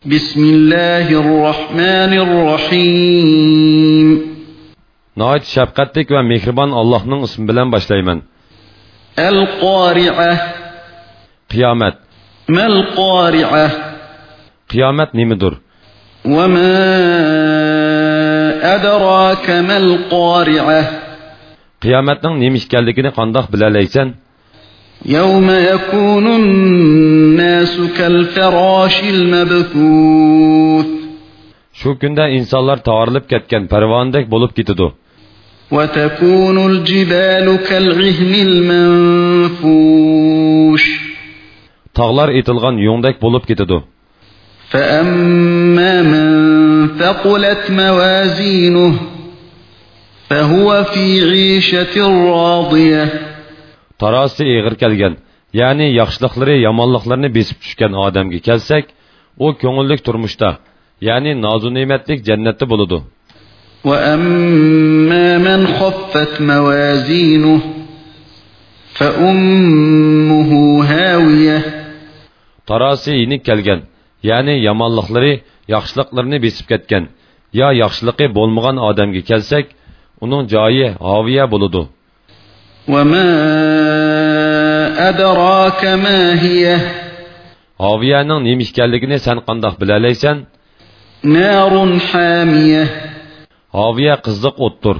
Bismillahirrahmanirrahim. Nəhayət şəfqətlik və mehriban Allah'ın ismi bilan başlayman. El-Qari'a. Qiyamət. Mel-Qari'a. Qiyamət nimidir? Və mə ədraka mel-Qari'a. Qiyamətnin nimi ikənligini qandaq biləsən? يوم يكون الناس كالفراش المبثوث. شۇ كۈندە ئىنسانلار تارىلىپ كەتكەن پەرۋانىدەك بولۇپ كېتىدۇ وتكون الجبال كالعهن المنفوش. تاغلار ئېتىلغان يۇڭدەك بولۇپ كېتىدۇ فأما من ثقلت موازينه فهو في عيشة راضية. تراسي إغر كالجن ya'ni yaxshiliklari yomonliklarini besib tushgan odamga kelsak, u ko'ngillik turmushda, ya'ni nozu ne'matlik jannatda bo'ladi. وأما من خفت موازينه فأمه هاوية Tarosi yenik kelgan, ya'ni yomonliklari yaxshiliklarini besib ketgan, yo yaxshiligi bo'lmagan odamga kelsak, uning joyi hoviya bo'ladi. وما أدراك ما هي nima ekanligini sen qandoq bilalaysan? نار حامية Hoviya qizliq o'tdir.